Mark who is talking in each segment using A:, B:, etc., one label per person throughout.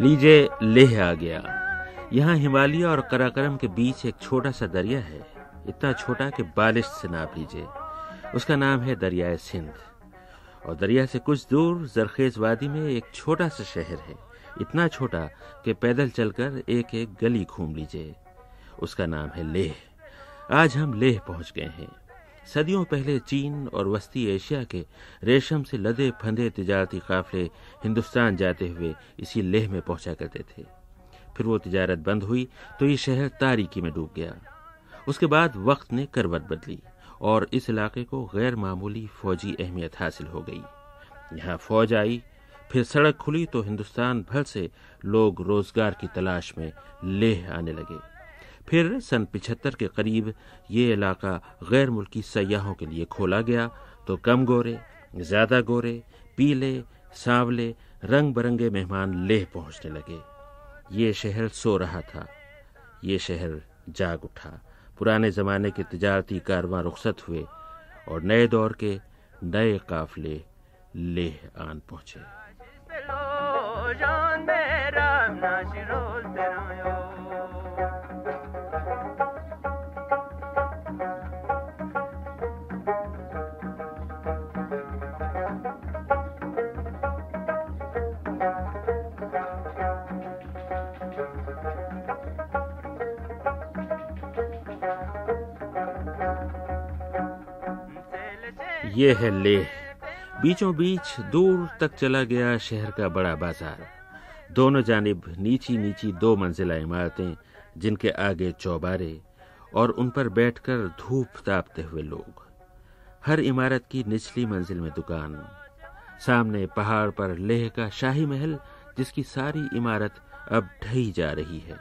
A: لیجے لیہ آ گیا۔ یہاں ہمالیہ اور کراکرم کے بیچ ایک چھوٹا سا دریا ہے۔ اتنا چھوٹا کہ بالش سے ناپ لیجیے اس کا نام ہے دریائے سندھ۔ اور دریا سے کچھ دور زرخیز وادی میں ایک چھوٹا سا شہر ہے۔ اتنا چھوٹا کہ پیدل چل کر ایک ایک گلی گھوم لیجیے اس کا نام ہے لیہ۔ آج ہم لیہ پہنچ گئے ہیں۔ صدیوں پہلے چین اور وسطی ایشیا کے ریشم سے لدے پھندے تجارتی قافلے ہندوستان جاتے ہوئے اسی لیہ میں پہنچا کرتے تھے۔ پھر وہ تجارت بند ہوئی تو یہ شہر تاریکی میں ڈوب گیا۔ اس کے بعد وقت نے کروٹ بدلی اور اس علاقے کو غیر معمولی فوجی اہمیت حاصل ہو گئی۔ یہاں فوج آئی، پھر سڑک کھلی تو ہندوستان بھر سے لوگ روزگار کی تلاش میں لیہ آنے لگے۔ پھر سن پچہتر کے قریب یہ علاقہ غیر ملکی سیاحوں کے لیے کھولا گیا۔ تو کم گورے، زیادہ گورے، پیلے سانولے رنگ برنگے مہمان لیہ پہنچنے لگے۔ یہ شہر سو رہا تھا۔ یہ شہر جاگ اٹھا۔ پرانے زمانے کے تجارتی کارواں رخصت ہوئے اور نئے دور کے نئے قافلے لیہ آن پہنچے۔ یہ ہے لیہ۔ بیچوں بیچ دور تک چلا گیا شہر کا بڑا بازار۔ دونوں جانب نیچی نیچی دو منزلہ عمارتیں، جن کے آگے چوبارے اور ان پر بیٹھ کر دھوپ تاپتے ہوئے لوگ۔ ہر عمارت کی نچلی منزل میں دکان۔ سامنے پہاڑ پر لیہ کا شاہی محل، جس کی ساری عمارت اب ڈھئی جا رہی ہے۔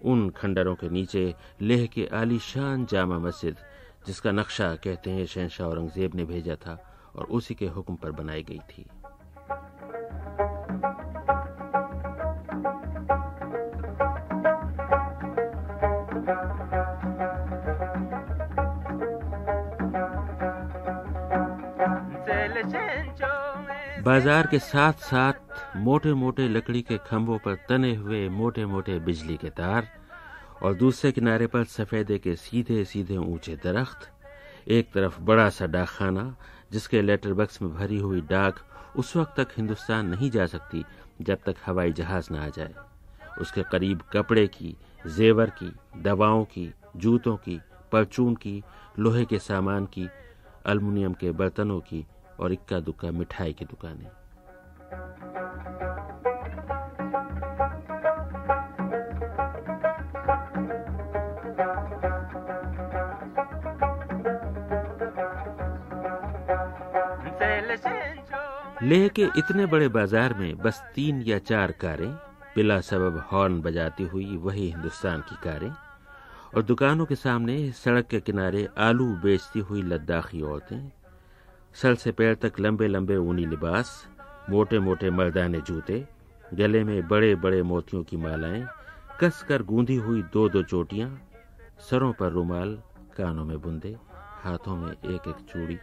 A: ان کھنڈروں کے نیچے لیہ کے عالی شان جامع مسجد جس کا نقشہ کہتے ہیں شہنشاہ اورنگزیب نے بھیجا تھا اور اسی کے حکم پر بنائی گئی تھی۔ بازار کے ساتھ ساتھ موٹے موٹے لکڑی کے کھمبوں پر تنے ہوئے موٹے موٹے بجلی کے تار اور دوسرے کنارے پر سفیدے کے سیدھے سیدھے اونچے درخت، ایک طرف بڑا سا ڈاک خانہ جس کے لیٹر بکس میں بھری ہوئی ڈاک اس وقت تک ہندوستان نہیں جا سکتی جب تک ہوائی جہاز نہ آ جائے۔ اس کے قریب کپڑے کی، زیور کی، دواؤں کی، جوتوں کی، پرچون کی، لوہے کے سامان کی، المونیم کے برتنوں کی اور اکا دکا مٹھائی کی دکانیں۔ لیہ کے اتنے بڑے بازار میں بس تین یا چار کاریں، بلا سبب ہارن بجاتی ہوئی وہی ہندوستان کی کاریں، اور دکانوں کے سامنے سڑک کے کنارے آلو بیچتی ہوئی لداخی عورتیں، سر سے پیر تک لمبے لمبے اونی لباس، موٹے موٹے مردانے جوتے، گلے میں بڑے بڑے موتیوں کی مالائیں، کس کر گوندھی ہوئی دو دو چوٹیاں، سروں پر رومال، کانوں میں بندے، ہاتھوں میں ایک ایک چوڑی،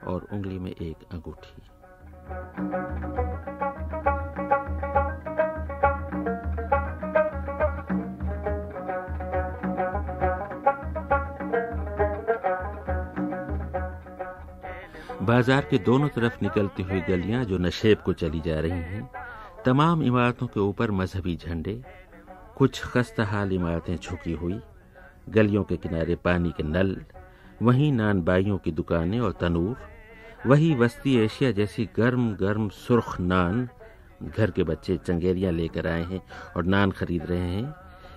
A: اور انگلی میں ایک انگوٹھی۔ بازار کے دونوں طرف نکلتی ہوئی گلیاں جو نشیب کو چلی جا رہی ہیں، تمام عمارتوں کے اوپر مذہبی جھنڈے، کچھ خستہ حال عمارتیں جھکی ہوئی، گلیوں کے کنارے پانی کے نل، وہیں نان بائیوں کی دکانیں اور تنور۔ وہی وسطی ایشیا جیسی گرم گرم سرخ نان گھر کے بچے چنگیریاں لے کر آئے ہیں اور نان خرید رہے ہیں۔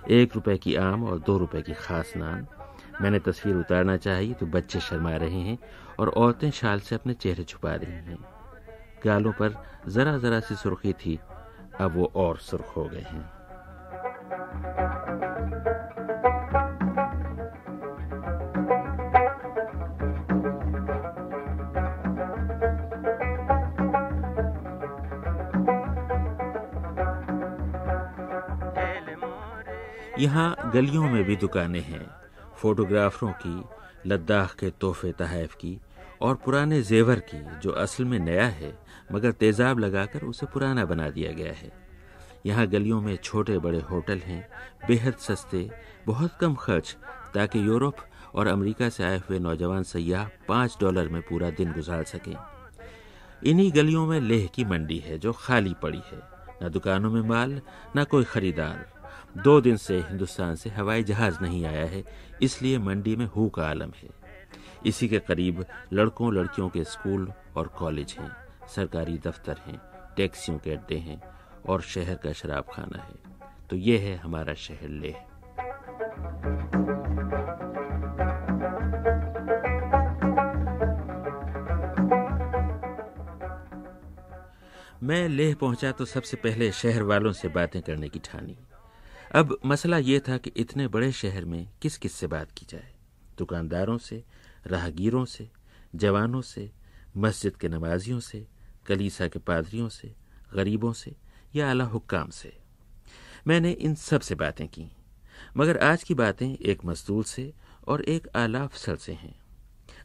A: ایک روپے کی عام اور دو روپے کی خاص نان۔ میں نے تصویر اتارنا چاہی تو بچے شرما رہے ہیں اور عورتیں شال سے اپنے چہرے چھپا رہی ہیں۔ گالوں پر ذرا ذرا سی سرخی تھی، اب وہ اور سرخ ہو گئے ہیں۔ یہاں گلیوں میں بھی دکانیں ہیں، فوٹوگرافروں کی، لداخ کے تحفے تحائف کی اور پرانے زیور کی، جو اصل میں نیا ہے، مگر تیزاب لگا کر اسے پرانا بنا دیا گیا ہے۔ یہاں گلیوں میں چھوٹے بڑے ہوٹل ہیں بے حد سستے، بہت کم خرچ، تاکہ یورپ اور امریکہ سے آئے ہوئے نوجوان سیاح پانچ ڈالر میں پورا دن گزار سکیں۔ انہی گلیوں میں لیہ کی منڈی ہے جو خالی پڑی ہے، نہ دکانوں میں مال، نہ کوئی خریدار۔ دو دن سے ہندوستان سے ہوائی جہاز نہیں آیا ہے، اس لیے منڈی میں ہو کا عالم ہے۔ اسی کے قریب لڑکوں لڑکیوں کے اسکول اور کالج ہیں، سرکاری دفتر ہیں، ٹیکسیوں کے اڈے ہیں اور شہر کا شراب خانہ ہے۔ تو یہ ہے ہمارا شہر لیہ میں لیہ پہنچا تو سب سے پہلے شہر والوں سے باتیں کرنے کی ٹھانی۔ اب مسئلہ یہ تھا کہ اتنے بڑے شہر میں کس کس سے بات کی جائے؟ دکانداروں سے، راہگیروں سے، جوانوں سے، مسجد کے نمازیوں سے، کلیسا کے پادریوں سے، غریبوں سے یا اعلی حکام سے؟ میں نے ان سب سے باتیں کی مگر آج کی باتیں ایک مزدور سے اور ایک اعلی افسر سے ہیں۔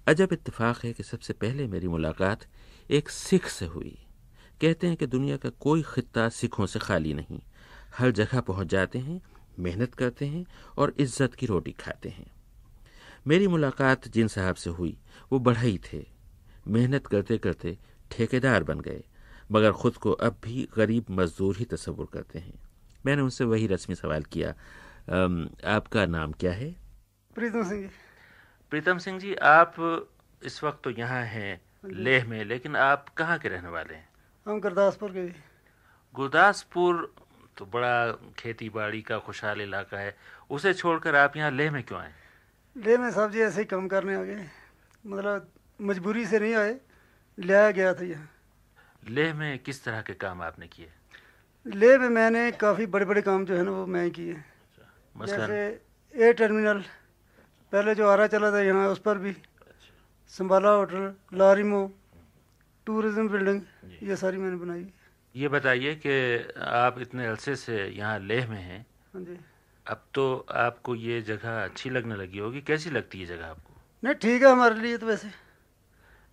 A: عجب اتفاق ہے کہ سب سے پہلے میری ملاقات ایک سکھ سے ہوئی۔ کہتے ہیں کہ دنیا کا کوئی خطہ سکھوں سے خالی نہیں۔ ہر جگہ پہنچ جاتے ہیں محنت کرتے ہیں اور عزت کی روٹی کھاتے ہیں۔ میری ملاقات جن صاحب سے ہوئی وہ بڑھئی تھے۔ محنت کرتے کرتے ٹھیکے دار بن گئے مگر خود کو اب بھی غریب مزدور ہی تصور کرتے ہیں۔ میں نے ان سے وہی رسمی سوال کیا آپ کا نام کیا ہے؟
B: پریتم سنگھ جی۔
A: پریتم سنگھ جی آپ اس وقت تو یہاں ہیں لیہ میں لیکن آپ کہاں کے رہنے والے ہیں؟
B: ہم گرداسپور کے جی۔
A: گرداسپور تو بڑا کھیتی باڑی کا خوشحال علاقہ ہے۔ اسے چھوڑ کر آپ یہاں لیہ میں کیوں آئے؟
B: لے میں سب جی ایسے ہی کم کرنے آ گئے مطلب مجبوری سے نہیں آئے لایا گیا تھا یہاں۔
A: لیہ میں کس طرح کے کام آپ نے کیے؟
B: لے میں میں نے کافی بڑے بڑے کام جو ہے نا وہ میں کیے۔
A: مثلا؟
B: جیسے اے ٹرمینل پہلے جو آرا چلا تھا یہاں اس پر بھی۔ سنبھالا ہوٹل لاریمو ٹورزم بلڈنگ یہ ساری میں نے بنائی۔
A: یہ بتائیے کہ آپ اتنے عرصے سے یہاں لیہ میں ہیں۔
B: جی۔
A: اب تو آپ کو یہ جگہ اچھی لگنے لگی ہوگی۔ کیسی لگتی ہے جگہ آپ کو؟
B: نہیں ٹھیک ہے ہمارے لیے تو ویسے۔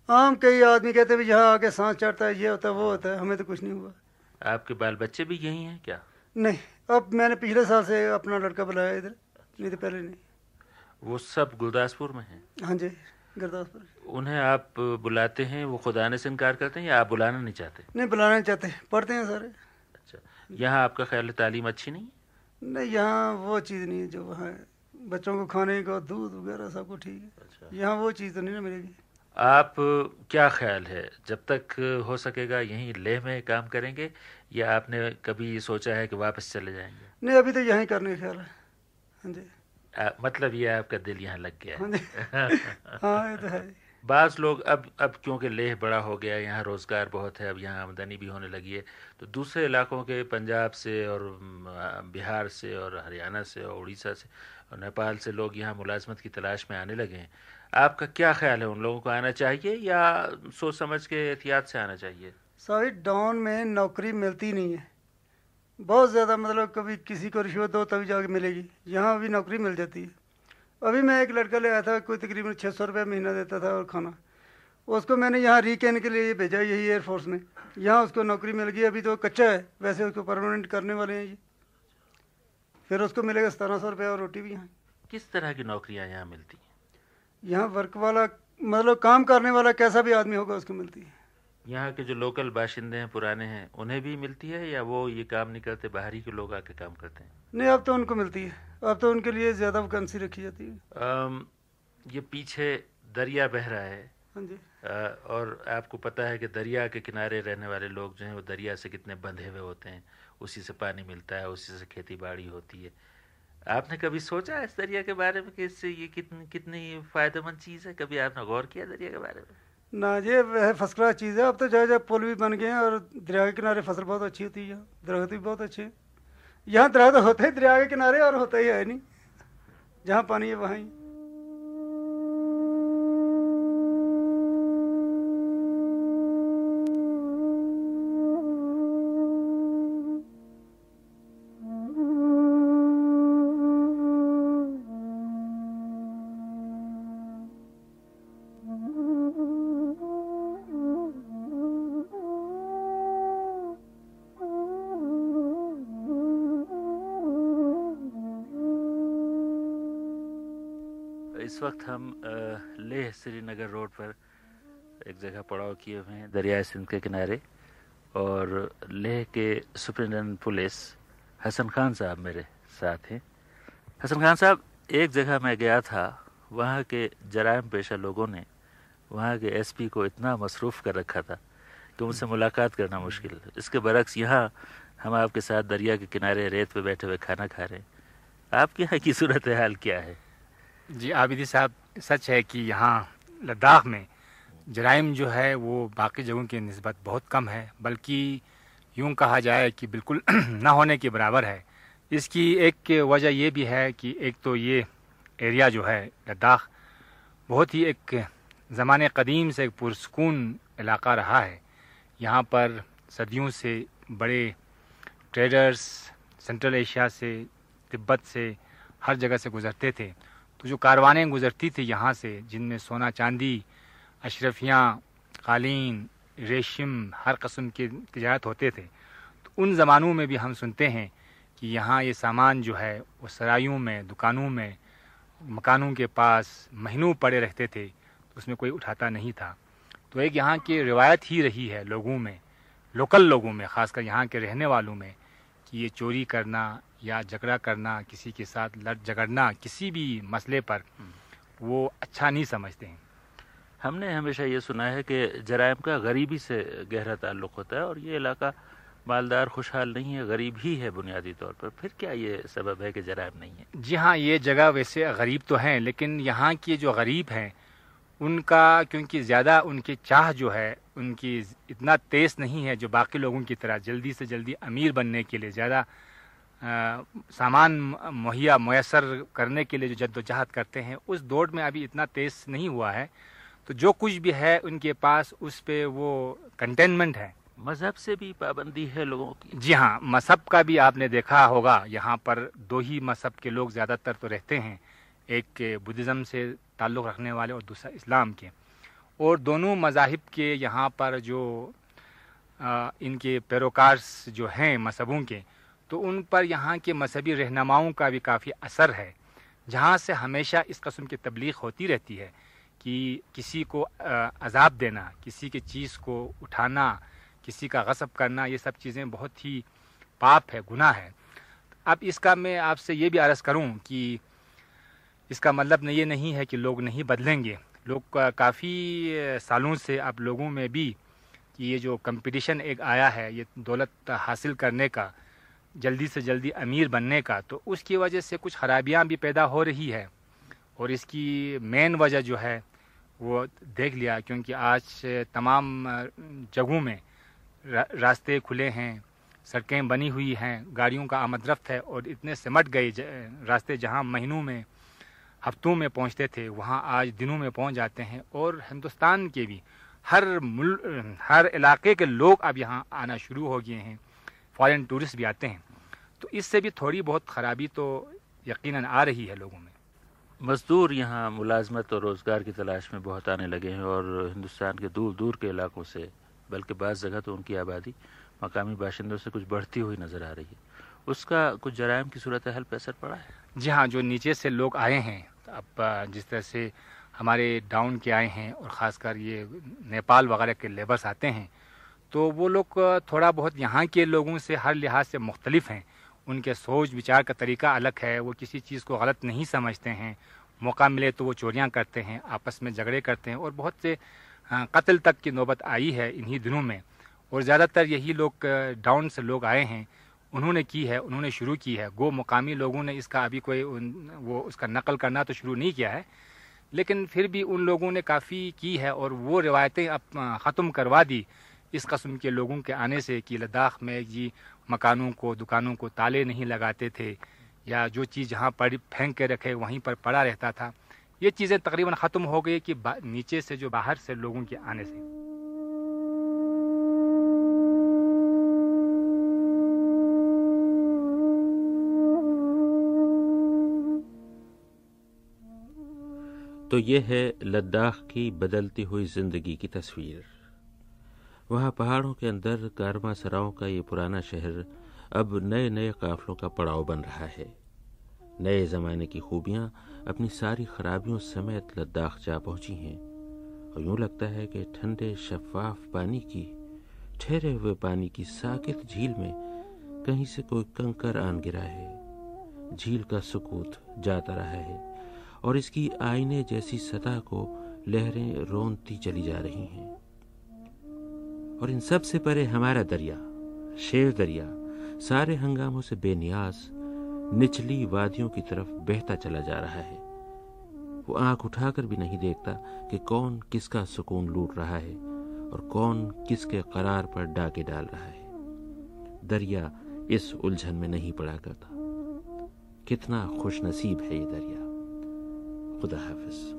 B: عام کئی آدمی کہتے ہیں یہاں آ کے سانس چڑھتا ہے یہ ہوتا ہے وہ ہوتا ہے ہمیں تو کچھ نہیں ہوا۔
A: آپ کے بال بچے بھی یہی ہیں کیا؟
B: نہیں اب میں نے پچھلے سال سے اپنا لڑکا بلایا ادھر نہیں تو پہلے نہیں۔
A: وہ سب گرداسپور میں ہیں۔
B: ہاں جی۔ گرداسپور
A: انہیں آپ بلاتے ہیں وہ خدا نے سے انکار کرتے ہیں یا آپ بلانا نہیں چاہتے؟
B: نہیں بلانا چاہتے پڑھتے ہیں سارے۔
A: اچھا یہاں آپ کا خیال تعلیم اچھی نہیں
B: نہیں یہاں وہ چیز نہیں ہے جو وہاں بچوں کو کھانے کو دودھ وغیرہ سب کو ٹھیک ہے۔
A: اچھا۔
B: یہاں وہ چیز تو نہیں نا ملے گی۔
A: آپ کیا خیال ہے جب تک ہو سکے گا یہیں لیہ میں کام کریں گے یا آپ نے کبھی سوچا ہے کہ واپس چلے جائیں گے؟
B: نہیں ابھی تو یہیں کرنے کا خیال ہے۔ ہاں جی۔
A: مطلب یہ آپ کا دل یہاں لگ گیا
B: ہاں
A: ہے
B: ہاں ہے۔
A: بعض لوگ اب اب کیونکہ لیہ بڑا ہو گیا یہاں روزگار بہت ہے اب یہاں آمدنی بھی ہونے لگی ہے تو دوسرے علاقوں کے پنجاب سے اور بہار سے اور ہریانہ سے اور اڑیسہ سے اور نیپال سے لوگ یہاں ملازمت کی تلاش میں آنے لگے ہیں۔ آپ کا کیا خیال ہے؟ ان لوگوں کو آنا چاہیے یا سوچ سمجھ کے احتیاط سے آنا چاہیے؟
B: ساری ڈاؤن میں نوکری ملتی نہیں ہے۔ بہت زیادہ مطلب کبھی کسی کو رشوت دو تبھی جا کے ملے گی۔ یہاں ابھی نوکری مل جاتی ہے۔ ابھی میں ایک لڑکا لے آیا تھا کوئی تقریباً چھ سو روپے مہینہ دیتا تھا اور کھانا۔ اس کو میں نے یہاں ریکین کے لیے بھیجا یہی ایئر فورس میں۔ یہاں اس کو نوکری مل گئی ابھی تو کچا ہے۔ ویسے اس کو پرماننٹ کرنے والے ہیں یہ۔ پھر اس کو ملے گا ستارہ سو روپے اور روٹی بھی یہاں۔
A: کس طرح کی نوکریاں یہاں ملتی ہیں؟
B: یہاں ورک والا مطلب کام کرنے والا کیسا بھی آدمی ہوگا اس کو ملتی ہے۔
A: یہاں کے جو لوکل باشندے ہیں پرانے ہیں انہیں بھی ملتی ہے یا وہ یہ کام نہیں کرتے باہری کے لوگ آ کے کام کرتے ہیں؟
B: نہیں اب تو ان کو ملتی ہے۔ اب تو ان کے لیے زیادہ ویکنسی رکھی جاتی ہے۔
A: یہ پیچھے دریا بہ رہا ہے۔
B: ہاں جی۔
A: اور آپ کو پتہ ہے کہ دریا کے کنارے رہنے والے لوگ جو ہیں وہ دریا سے کتنے بندھے ہوئے ہوتے ہیں۔ اسی سے پانی ملتا ہے اسی سے کھیتی باڑی ہوتی ہے۔ آپ نے کبھی سوچا اس دریا کے بارے میں کہ اس سے یہ کتنی کتنی فائدہ مند چیز ہے؟ کبھی آپ نے غور کیا دریا کے بارے میں؟
B: نہ، یہ فرسٹ کلاس چیز ہے۔ اب تو جگہ جگہ پل بھی بن گئے ہیں اور دریا کے کنارے فصل بہت اچھی ہوتی ہے۔ یہاں درخت بھی بہت اچھے ہیں۔ یہاں درخت ہوتے ہیں، دریا کے کنارے اور ہوتا ہی ہے نہیں۔ جہاں پانی ہے وہاں ہی۔
A: اس وقت ہم لیہ سری نگر روڈ پر ایک جگہ پڑاؤ کیے ہوئے ہیں دریائے سندھ کے کنارے، اور لیہ کے سپرنٹینڈنٹ پولیس حسن خان صاحب میرے ساتھ ہیں۔ حسن خان صاحب، ایک جگہ میں گیا تھا، وہاں کے جرائم پیشہ لوگوں نے وہاں کے ایس پی کو اتنا مصروف کر رکھا تھا کہ ان سے ملاقات کرنا مشکل۔ ہے اس کے برعکس یہاں ہم آپ کے ساتھ دریا کے کنارے ریت پہ بیٹھے ہوئے کھانا کھا رہے ہیں۔ آپ کے یہاں کی صورت حال کیا ہے؟
C: جی عابدی صاحب، سچ ہے کہ یہاں لداخ میں جرائم جو ہے وہ باقی جگہوں کی نسبت بہت کم ہے، بلکہ یوں کہا جائے کہ بالکل نہ ہونے کے برابر ہے۔ اس کی ایک وجہ یہ بھی ہے کہ ایک تو یہ ایریا جو ہے لداخ بہت ہی ایک زمانے قدیم سے ایک پرسکون علاقہ رہا ہے۔ یہاں پر صدیوں سے بڑے ٹریڈرز سینٹرل ایشیا سے، تبت سے ہر جگہ سے گزرتے تھے۔ تو جو کاروانیں گزرتی تھی یہاں سے، جن میں سونا چاندی، اشرفیاں، قالین، ریشم، ہر قسم کے تجارت ہوتے تھے، تو ان زمانوں میں بھی ہم سنتے ہیں کہ یہاں یہ سامان جو ہے، وہ سرائیوں میں، دکانوں میں، مکانوں کے پاس مہینوں پڑے رہتے تھے، تو اس میں کوئی اٹھاتا نہیں تھا۔ تو ایک یہاں کی روایت ہی رہی ہے لوگوں میں، لوکل لوگوں میں، خاص کر یہاں کے رہنے والوں میں، کہ یہ چوری کرنا یا جھگڑا کرنا کسی کے ساتھ لڑ جھگڑنا کسی بھی مسئلے پر وہ اچھا نہیں سمجھتے ہیں۔
A: ہم نے ہمیشہ یہ سنا ہے کہ جرائم کا غریبی سے گہرا تعلق ہوتا ہے اور یہ علاقہ مالدار خوشحال نہیں ہے غریب ہی ہے بنیادی طور پر۔ پھر کیا یہ سبب ہے کہ جرائم نہیں ہے
C: جی ہاں یہ جگہ ویسے غریب تو ہیں لیکن یہاں کے جو غریب ہیں ان کا کیونکہ زیادہ ان کی چاہ جو ہے ان کی اتنا تیز نہیں ہے جو باقی لوگوں کی طرح جلدی سے جلدی امیر بننے کے لیے زیادہ سامان مہیا میسر کرنے کے لیے جو جد و جہد کرتے ہیں اس دوڑ میں ابھی اتنا تیز نہیں ہوا ہے۔ تو جو کچھ بھی ہے ان کے پاس اس پہ وہ کنٹینمنٹ ہے۔
A: مذہب سے بھی پابندی ہے لوگوں کی۔
C: جی ہاں مذہب کا بھی آپ نے دیکھا ہوگا۔ یہاں پر دو ہی مذہب کے لوگ زیادہ تر تو رہتے ہیں ایک بدھزم سے تعلق رکھنے والے اور دوسرا اسلام کے۔ اور دونوں مذاہب کے یہاں پر جو ان کے پیروکارس جو ہیں مذہبوں کے تو ان پر یہاں کے مذہبی رہنماؤں کا بھی کافی اثر ہے۔ جہاں سے ہمیشہ اس قسم کی تبلیغ ہوتی رہتی ہے کہ کسی کو عذاب دینا، کسی کی چیز کو اٹھانا، کسی کا غصب کرنا، یہ سب چیزیں بہت ہی پاپ ہے، گناہ ہے۔ اب اس کا میں آپ سے یہ بھی عرض کروں کہ اس کا مطلب یہ نہیں ہے کہ لوگ نہیں بدلیں گے۔ لوگ کافی سالوں سے اب لوگوں میں بھی کہ یہ جو کمپٹیشن ایک آیا ہے، یہ دولت حاصل کرنے کا جلدی سے جلدی امیر بننے کا، تو اس کی وجہ سے کچھ خرابیاں بھی پیدا ہو رہی ہے اور اس کی مین وجہ جو ہے، وہ دیکھ لیا، کیونکہ آج تمام جگہوں میں راستے کھلے ہیں، سڑکیں بنی ہوئی ہیں، گاڑیوں کا آمد رفت ہے، اور اتنے سمٹ گئے راستے جہاں مہینوں میں، ہفتوں میں پہنچتے تھے، وہاں آج دنوں میں پہنچ جاتے ہیں۔ اور ہندوستان کے بھی ہر مل، ہر علاقے کے لوگ اب یہاں آنا شروع ہو گئے ہیں۔ فارن ٹورسٹ بھی آتے ہیں۔ تو اس سے بھی تھوڑی بہت خرابی تو یقیناً آ رہی ہے لوگوں میں۔
A: مزدور یہاں ملازمت اور روزگار کی تلاش میں بہت آنے لگے ہیں اور ہندوستان کے دور دور کے علاقوں سے بلکہ بعض جگہ تو ان کی آبادی مقامی باشندوں سے کچھ بڑھتی ہوئی نظر آ رہی ہے۔ اس کا کچھ جرائم کی صورت حل پہ اثر پڑا ہے؟
C: جی ہاں جو نیچے سے لوگ آئے ہیں اب جس طرح سے ہمارے ڈاؤن کے آئے ہیں اور خاص کر یہ نیپال وغیرہ کے لیبرس آتے ہیں تو وہ لوگ تھوڑا بہت یہاں کے لوگوں سے ہر لحاظ سے مختلف ہیں۔ ان کے سوچ بچار کا طریقہ الگ ہے، وہ کسی چیز کو غلط نہیں سمجھتے ہیں۔ موقع ملے تو وہ چوریاں کرتے ہیں، آپس میں جھگڑے کرتے ہیں اور بہت سے قتل تک کی نوبت آئی ہے انہی دنوں میں۔ اور زیادہ تر یہی لوگ ڈاؤن سے لوگ آئے ہیں۔ انہوں نے کی ہے، انہوں نے شروع کی ہے۔ گو مقامی لوگوں نے اس کا ابھی کوئی وہ اس کا نقل کرنا تو شروع نہیں کیا ہے، لیکن پھر بھی ان لوگوں نے کافی کی ہے اور وہ روایتیں اب ختم کروا دی۔ اس قسم کے لوگوں کے آنے سے کہ لداخ میں جی مکانوں کو، دکانوں کو تالے نہیں لگاتے تھے یا جو چیز جہاں پڑ پھینک کے رکھے وہیں پر پڑا رہتا تھا۔ یہ چیزیں تقریباً ختم ہو گئی کہ نیچے سے جو باہر سے لوگوں کے آنے سے۔
A: تو یہ ہے لداخ کی بدلتی ہوئی زندگی کی تصویر۔ وہاں پہاڑوں کے اندر کارما سراؤں کا یہ پرانا شہر اب نئے نئے قافلوں کا پڑاؤ بن رہا ہے۔ نئے زمانے کی خوبیاں اپنی ساری خرابیوں سمیت لداخ جا پہنچی ہیں۔ اور یوں لگتا ہے کہ ٹھنڈے شفاف پانی کی، ٹھہرے ہوئے پانی کی ساکت جھیل میں کہیں سے کوئی کنکر آن گرا ہے۔ جھیل کا سکوت جاتا رہا ہے اور اس کی آئینے جیسی سطح کو لہریں رونتی چلی جا رہی ہیں۔ اور ان سب سے پرے ہمارا دریا، شیر دریا، سارے ہنگاموں سے بے نیاز، نچلی وادیوں کی طرف بہتا چلا جا رہا ہے۔ وہ آنکھ اٹھا کر بھی نہیں دیکھتا کہ کون کس کا سکون لوٹ رہا ہے اور کون کس کے قرار پر ڈاکے ڈال رہا ہے۔ دریا اس الجھن میں نہیں پڑا کرتا۔ کتنا خوش نصیب ہے یہ دریا۔ خدا حافظ۔